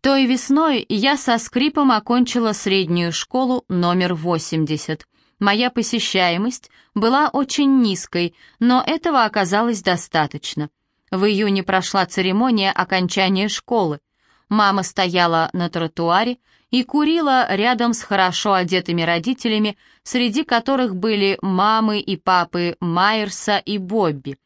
Той весной я со скрипом окончила среднюю школу номер 80. Моя посещаемость была очень низкой, но этого оказалось достаточно. В июне прошла церемония окончания школы. Мама стояла на тротуаре и курила рядом с хорошо одетыми родителями, среди которых были мамы и папы Майерса и Бобби.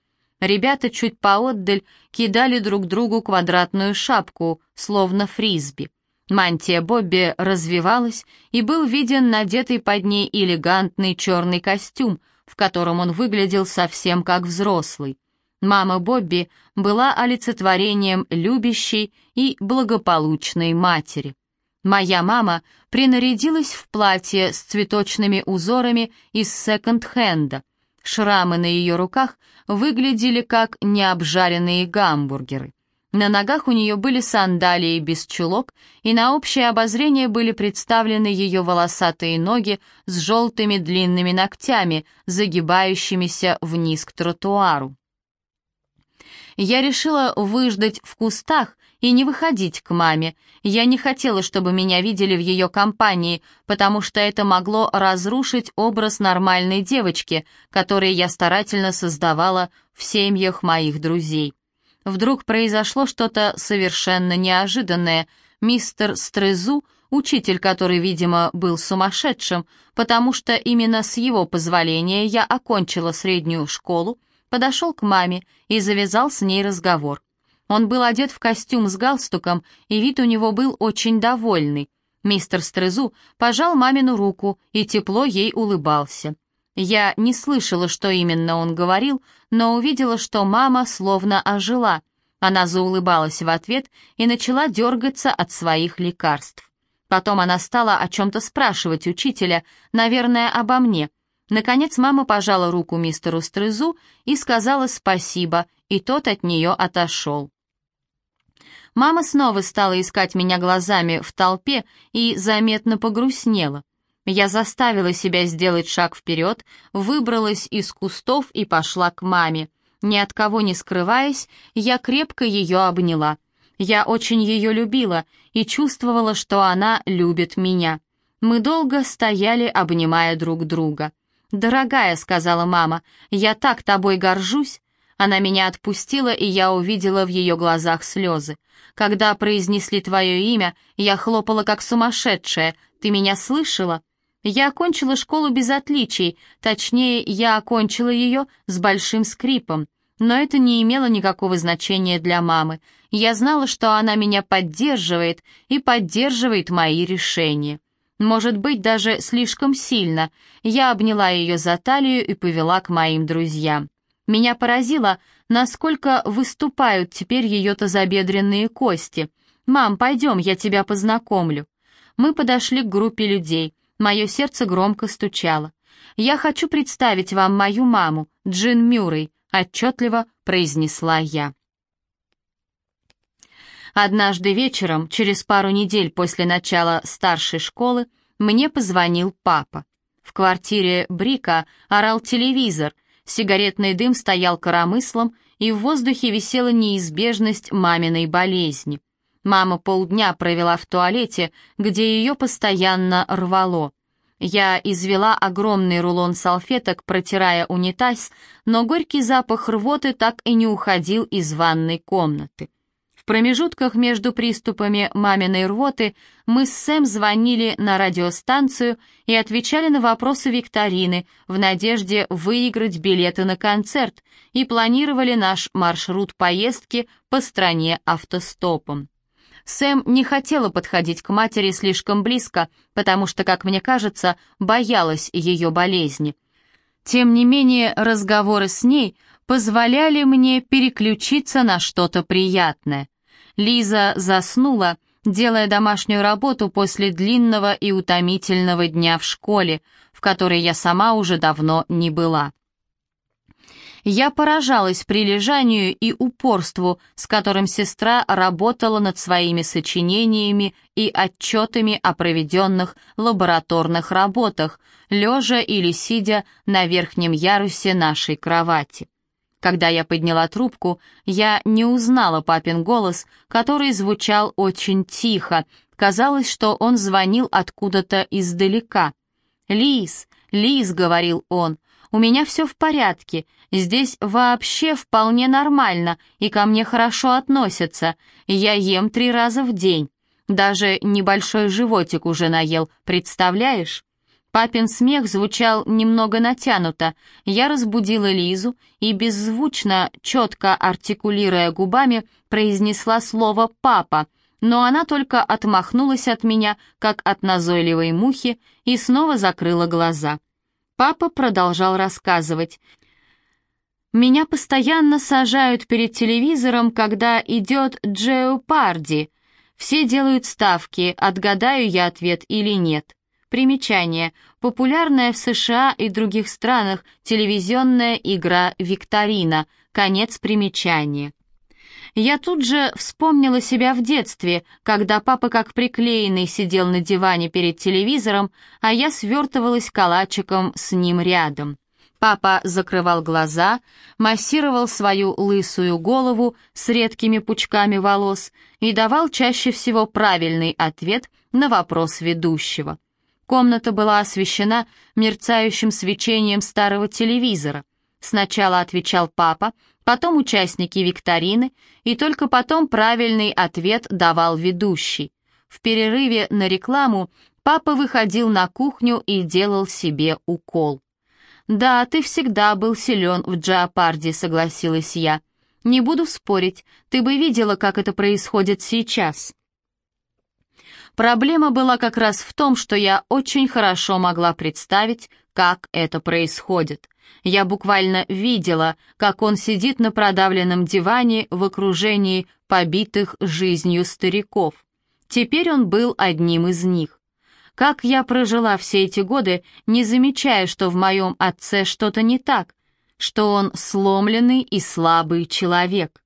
Ребята чуть поотдаль кидали друг другу квадратную шапку, словно фрисби. Мантия Бобби развивалась, и был виден надетый под ней элегантный черный костюм, в котором он выглядел совсем как взрослый. Мама Бобби была олицетворением любящей и благополучной матери. Моя мама принарядилась в платье с цветочными узорами из секонд-хенда — Шрамы на ее руках выглядели как необжаренные гамбургеры. На ногах у нее были сандалии без чулок, и на общее обозрение были представлены ее волосатые ноги с желтыми длинными ногтями, загибающимися вниз к тротуару. Я решила выждать в кустах и не выходить к маме. Я не хотела, чтобы меня видели в ее компании, потому что это могло разрушить образ нормальной девочки, который я старательно создавала в семьях моих друзей. Вдруг произошло что-то совершенно неожиданное. Мистер Стрезу, учитель, который, видимо, был сумасшедшим, потому что именно с его позволения я окончила среднюю школу, подошел к маме и завязал с ней разговор. Он был одет в костюм с галстуком, и вид у него был очень довольный. Мистер Стрезу пожал мамину руку и тепло ей улыбался. Я не слышала, что именно он говорил, но увидела, что мама словно ожила. Она заулыбалась в ответ и начала дергаться от своих лекарств. Потом она стала о чем-то спрашивать учителя, наверное, обо мне. Наконец мама пожала руку мистеру Стрезу и сказала спасибо, и тот от нее отошел. Мама снова стала искать меня глазами в толпе и заметно погрустнела. Я заставила себя сделать шаг вперед, выбралась из кустов и пошла к маме. Ни от кого не скрываясь, я крепко ее обняла. Я очень ее любила и чувствовала, что она любит меня. Мы долго стояли, обнимая друг друга. «Дорогая», — сказала мама, — «я так тобой горжусь». Она меня отпустила, и я увидела в ее глазах слезы. Когда произнесли твое имя, я хлопала как сумасшедшая. Ты меня слышала? Я окончила школу без отличий, точнее, я окончила ее с большим скрипом. Но это не имело никакого значения для мамы. Я знала, что она меня поддерживает и поддерживает мои решения. Может быть, даже слишком сильно. Я обняла ее за талию и повела к моим друзьям. Меня поразило, насколько выступают теперь ее тазобедренные кости. «Мам, пойдем, я тебя познакомлю». Мы подошли к группе людей. Мое сердце громко стучало. «Я хочу представить вам мою маму, Джин Мюррей», — отчетливо произнесла я. Однажды вечером, через пару недель после начала старшей школы, мне позвонил папа. В квартире Брика орал телевизор, Сигаретный дым стоял коромыслом, и в воздухе висела неизбежность маминой болезни. Мама полдня провела в туалете, где ее постоянно рвало. Я извела огромный рулон салфеток, протирая унитаз, но горький запах рвоты так и не уходил из ванной комнаты. В промежутках между приступами маминой рвоты мы с Сэм звонили на радиостанцию и отвечали на вопросы викторины в надежде выиграть билеты на концерт и планировали наш маршрут поездки по стране автостопом. Сэм не хотела подходить к матери слишком близко, потому что, как мне кажется, боялась ее болезни. Тем не менее, разговоры с ней позволяли мне переключиться на что-то приятное. Лиза заснула, делая домашнюю работу после длинного и утомительного дня в школе, в которой я сама уже давно не была. Я поражалась прилежанию и упорству, с которым сестра работала над своими сочинениями и отчетами о проведенных лабораторных работах, лежа или сидя на верхнем ярусе нашей кровати. Когда я подняла трубку, я не узнала папин голос, который звучал очень тихо. Казалось, что он звонил откуда-то издалека. «Лиз, Лиз», — говорил он, — «у меня все в порядке. Здесь вообще вполне нормально, и ко мне хорошо относятся. Я ем три раза в день. Даже небольшой животик уже наел, представляешь?» Папин смех звучал немного натянуто. Я разбудила Лизу и беззвучно, четко артикулируя губами, произнесла слово «папа», но она только отмахнулась от меня, как от назойливой мухи, и снова закрыла глаза. Папа продолжал рассказывать. «Меня постоянно сажают перед телевизором, когда идет Джеопарди. Все делают ставки, отгадаю я ответ или нет. Примечание. Популярная в США и других странах телевизионная игра «Викторина». Конец примечания. Я тут же вспомнила себя в детстве, когда папа как приклеенный сидел на диване перед телевизором, а я свертывалась калачиком с ним рядом. Папа закрывал глаза, массировал свою лысую голову с редкими пучками волос и давал чаще всего правильный ответ на вопрос ведущего. Комната была освещена мерцающим свечением старого телевизора. Сначала отвечал папа, потом участники викторины, и только потом правильный ответ давал ведущий. В перерыве на рекламу папа выходил на кухню и делал себе укол. «Да, ты всегда был силен в джеопарде», — согласилась я. «Не буду спорить, ты бы видела, как это происходит сейчас». Проблема была как раз в том, что я очень хорошо могла представить, как это происходит. Я буквально видела, как он сидит на продавленном диване в окружении побитых жизнью стариков. Теперь он был одним из них. Как я прожила все эти годы, не замечая, что в моем отце что-то не так, что он сломленный и слабый человек.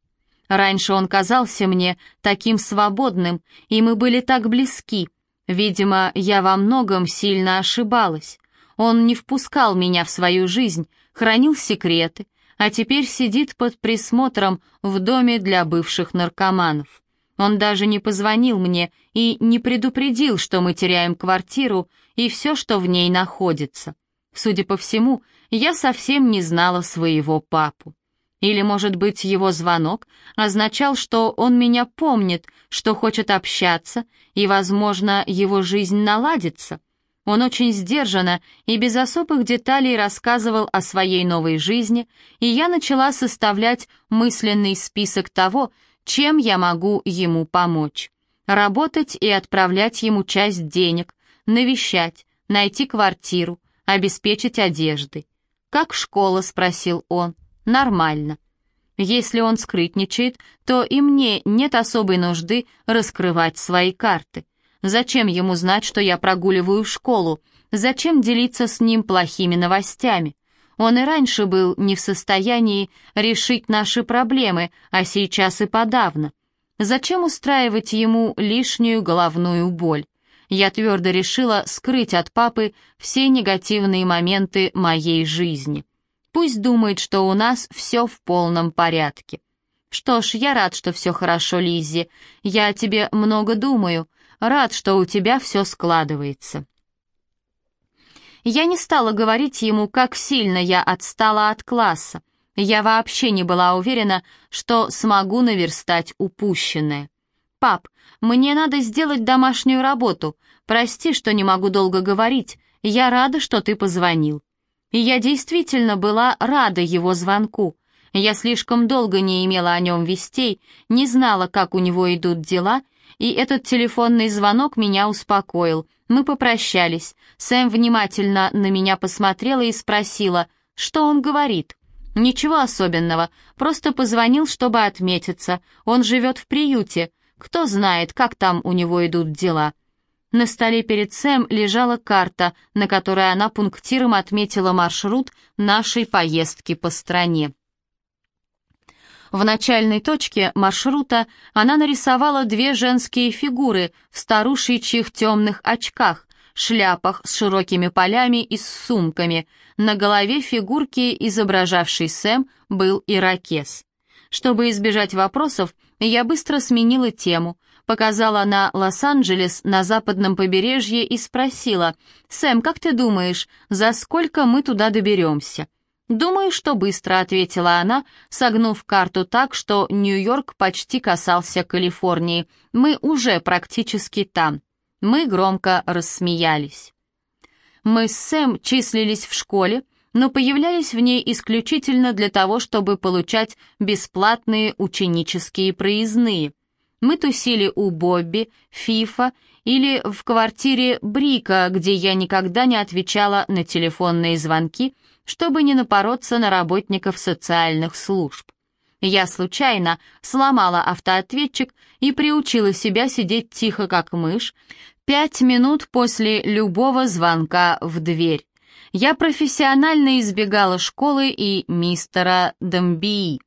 Раньше он казался мне таким свободным, и мы были так близки. Видимо, я во многом сильно ошибалась. Он не впускал меня в свою жизнь, хранил секреты, а теперь сидит под присмотром в доме для бывших наркоманов. Он даже не позвонил мне и не предупредил, что мы теряем квартиру и все, что в ней находится. Судя по всему, я совсем не знала своего папу. Или, может быть, его звонок означал, что он меня помнит, что хочет общаться, и, возможно, его жизнь наладится. Он очень сдержанно и без особых деталей рассказывал о своей новой жизни, и я начала составлять мысленный список того, чем я могу ему помочь. Работать и отправлять ему часть денег, навещать, найти квартиру, обеспечить одеждой. «Как школа?» — спросил он нормально. Если он скрытничает, то и мне нет особой нужды раскрывать свои карты. Зачем ему знать, что я прогуливаю школу? Зачем делиться с ним плохими новостями? Он и раньше был не в состоянии решить наши проблемы, а сейчас и подавно. Зачем устраивать ему лишнюю головную боль? Я твердо решила скрыть от папы все негативные моменты моей жизни. Пусть думает, что у нас все в полном порядке. Что ж, я рад, что все хорошо, Лиззи. Я о тебе много думаю. Рад, что у тебя все складывается. Я не стала говорить ему, как сильно я отстала от класса. Я вообще не была уверена, что смогу наверстать упущенное. «Пап, мне надо сделать домашнюю работу. Прости, что не могу долго говорить. Я рада, что ты позвонил». И я действительно была рада его звонку. Я слишком долго не имела о нем вестей, не знала, как у него идут дела, и этот телефонный звонок меня успокоил. Мы попрощались. Сэм внимательно на меня посмотрела и спросила, что он говорит. «Ничего особенного, просто позвонил, чтобы отметиться. Он живет в приюте. Кто знает, как там у него идут дела». На столе перед Сэм лежала карта, на которой она пунктиром отметила маршрут нашей поездки по стране. В начальной точке маршрута она нарисовала две женские фигуры в старушечьих темных очках, шляпах с широкими полями и с сумками. На голове фигурки, изображавшей Сэм, был ирокез. Чтобы избежать вопросов, я быстро сменила тему, показала на Лос-Анджелес на западном побережье и спросила, «Сэм, как ты думаешь, за сколько мы туда доберемся?» «Думаю, что быстро», — ответила она, согнув карту так, что Нью-Йорк почти касался Калифорнии. «Мы уже практически там». Мы громко рассмеялись. Мы с Сэм числились в школе, но появлялись в ней исключительно для того, чтобы получать бесплатные ученические проездные. Мы тусили у Бобби, Фифа или в квартире Брика, где я никогда не отвечала на телефонные звонки, чтобы не напороться на работников социальных служб. Я случайно сломала автоответчик и приучила себя сидеть тихо, как мышь, пять минут после любого звонка в дверь. Я профессионально избегала школы и мистера Домбии.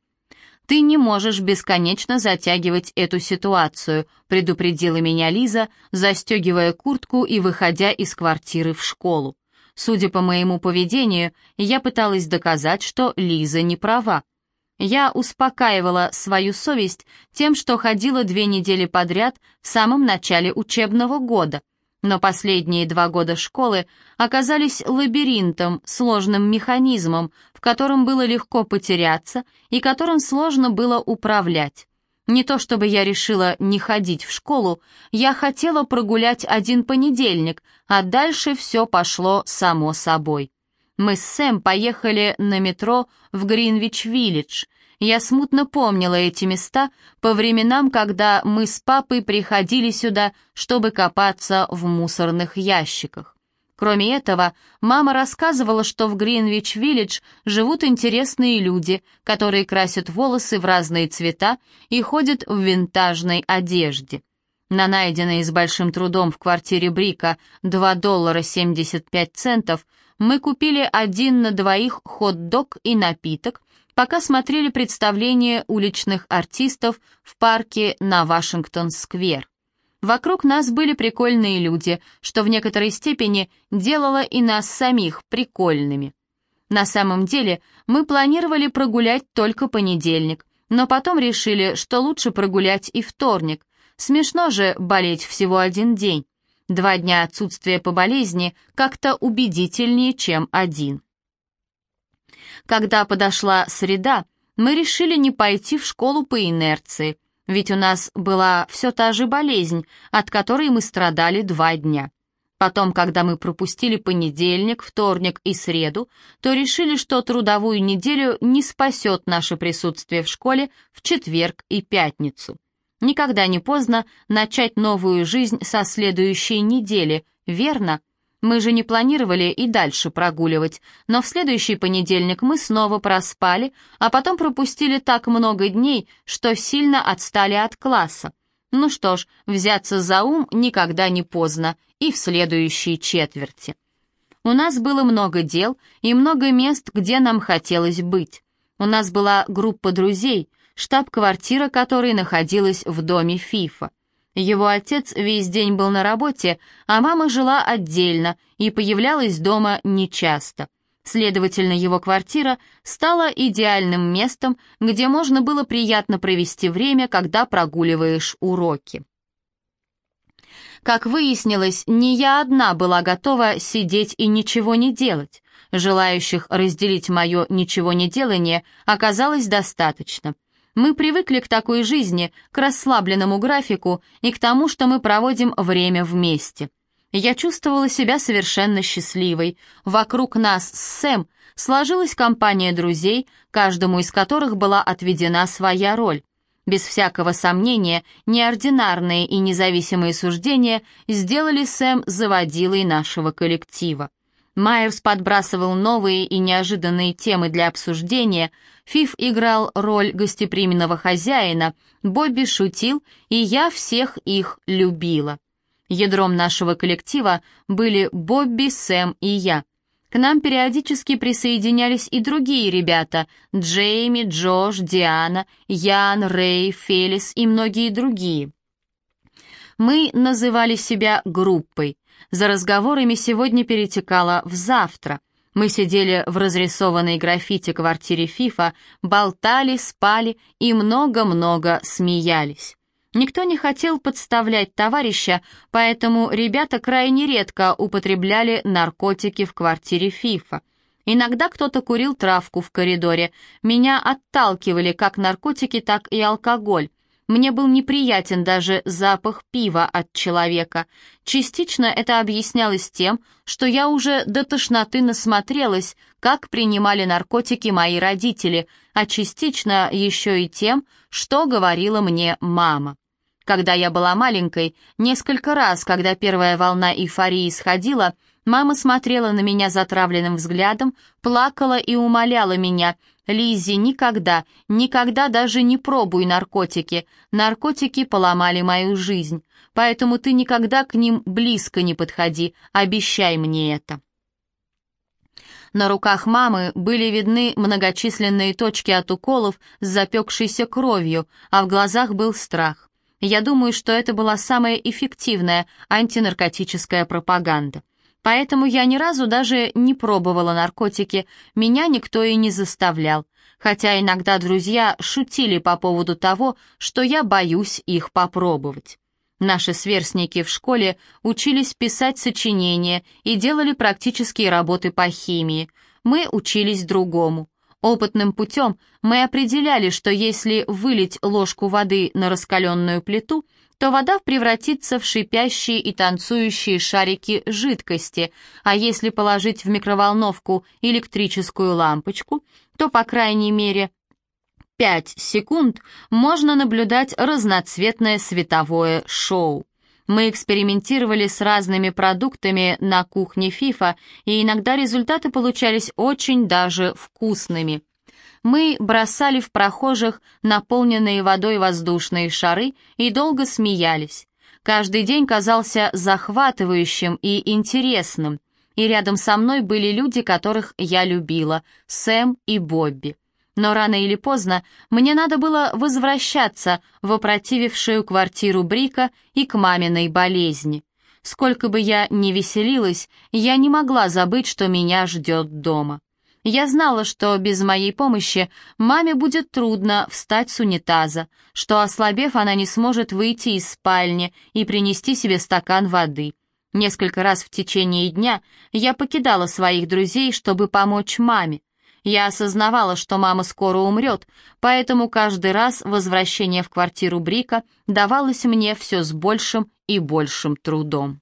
«Ты не можешь бесконечно затягивать эту ситуацию», предупредила меня Лиза, застегивая куртку и выходя из квартиры в школу. Судя по моему поведению, я пыталась доказать, что Лиза не права. Я успокаивала свою совесть тем, что ходила две недели подряд в самом начале учебного года, но последние два года школы оказались лабиринтом, сложным механизмом, в котором было легко потеряться и которым сложно было управлять. Не то чтобы я решила не ходить в школу, я хотела прогулять один понедельник, а дальше все пошло само собой. Мы с Сэм поехали на метро в Гринвич-Виллидж. Я смутно помнила эти места по временам, когда мы с папой приходили сюда, чтобы копаться в мусорных ящиках. Кроме этого, мама рассказывала, что в Гринвич-Виллидж живут интересные люди, которые красят волосы в разные цвета и ходят в винтажной одежде. На найденные с большим трудом в квартире Брика 2 доллара 75 центов мы купили один на двоих хот-дог и напиток, пока смотрели представление уличных артистов в парке на Вашингтон-сквер. Вокруг нас были прикольные люди, что в некоторой степени делало и нас самих прикольными. На самом деле мы планировали прогулять только понедельник, но потом решили, что лучше прогулять и вторник. Смешно же болеть всего один день. Два дня отсутствия по болезни как-то убедительнее, чем один. Когда подошла среда, мы решили не пойти в школу по инерции, ведь у нас была все та же болезнь, от которой мы страдали два дня. Потом, когда мы пропустили понедельник, вторник и среду, то решили, что трудовую неделю не спасет наше присутствие в школе в четверг и пятницу. Никогда не поздно начать новую жизнь со следующей недели, верно? Мы же не планировали и дальше прогуливать, но в следующий понедельник мы снова проспали, а потом пропустили так много дней, что сильно отстали от класса. Ну что ж, взяться за ум никогда не поздно, и в следующей четверти. У нас было много дел и много мест, где нам хотелось быть. У нас была группа друзей — штаб-квартира которой находилась в доме Фифа. Его отец весь день был на работе, а мама жила отдельно и появлялась дома нечасто. Следовательно, его квартира стала идеальным местом, где можно было приятно провести время, когда прогуливаешь уроки. Как выяснилось, не я одна была готова сидеть и ничего не делать. Желающих разделить мое ничего не делание оказалось достаточно. Мы привыкли к такой жизни, к расслабленному графику и к тому, что мы проводим время вместе. Я чувствовала себя совершенно счастливой. Вокруг нас с Сэм сложилась компания друзей, каждому из которых была отведена своя роль. Без всякого сомнения, неординарные и независимые суждения сделали Сэм заводилой нашего коллектива. Майерс подбрасывал новые и неожиданные темы для обсуждения, Фиф играл роль гостеприимного хозяина, Бобби шутил, и я всех их любила. Ядром нашего коллектива были Бобби, Сэм и я. К нам периодически присоединялись и другие ребята — Джейми, Джош, Диана, Ян, Рэй, Фелис и многие другие. Мы называли себя группой. За разговорами сегодня перетекало в завтра. Мы сидели в разрисованной граффити квартире Фифа, болтали, спали и много-много смеялись. Никто не хотел подставлять товарища, поэтому ребята крайне редко употребляли наркотики в квартире Фифа. Иногда кто-то курил травку в коридоре. Меня отталкивали как наркотики, так и алкоголь. Мне был неприятен даже запах пива от человека. Частично это объяснялось тем, что я уже до тошноты насмотрелась, как принимали наркотики мои родители, а частично еще и тем, что говорила мне мама. Когда я была маленькой, несколько раз, когда первая волна эйфории сходила, мама смотрела на меня затравленным взглядом, плакала и умоляла меня, «Лиззи, никогда, никогда даже не пробуй наркотики. Наркотики поломали мою жизнь, поэтому ты никогда к ним близко не подходи, обещай мне это». На руках мамы были видны многочисленные точки от уколов с запекшейся кровью, а в глазах был страх. Я думаю, что это была самая эффективная антинаркотическая пропаганда. Поэтому я ни разу даже не пробовала наркотики, меня никто и не заставлял, хотя иногда друзья шутили по поводу того, что я боюсь их попробовать. Наши сверстники в школе учились писать сочинения и делали практические работы по химии. Мы учились другому. Опытным путем мы определяли, что если вылить ложку воды на раскаленную плиту, то вода превратится в шипящие и танцующие шарики жидкости, а если положить в микроволновку электрическую лампочку, то, по крайней мере, 5 секунд можно наблюдать разноцветное световое шоу. Мы экспериментировали с разными продуктами на кухне Фифа, и иногда результаты получались очень даже вкусными. Мы бросали в прохожих наполненные водой воздушные шары и долго смеялись. Каждый день казался захватывающим и интересным, и рядом со мной были люди, которых я любила, Сэм и Бобби. Но рано или поздно мне надо было возвращаться в опротивившую квартиру Брика и к маминой болезни. Сколько бы я ни веселилась, я не могла забыть, что меня ждет дома. Я знала, что без моей помощи маме будет трудно встать с унитаза, что, ослабев, она не сможет выйти из спальни и принести себе стакан воды. Несколько раз в течение дня я покидала своих друзей, чтобы помочь маме. Я осознавала, что мама скоро умрет, поэтому каждый раз возвращение в квартиру Брика давалось мне все с большим и большим трудом.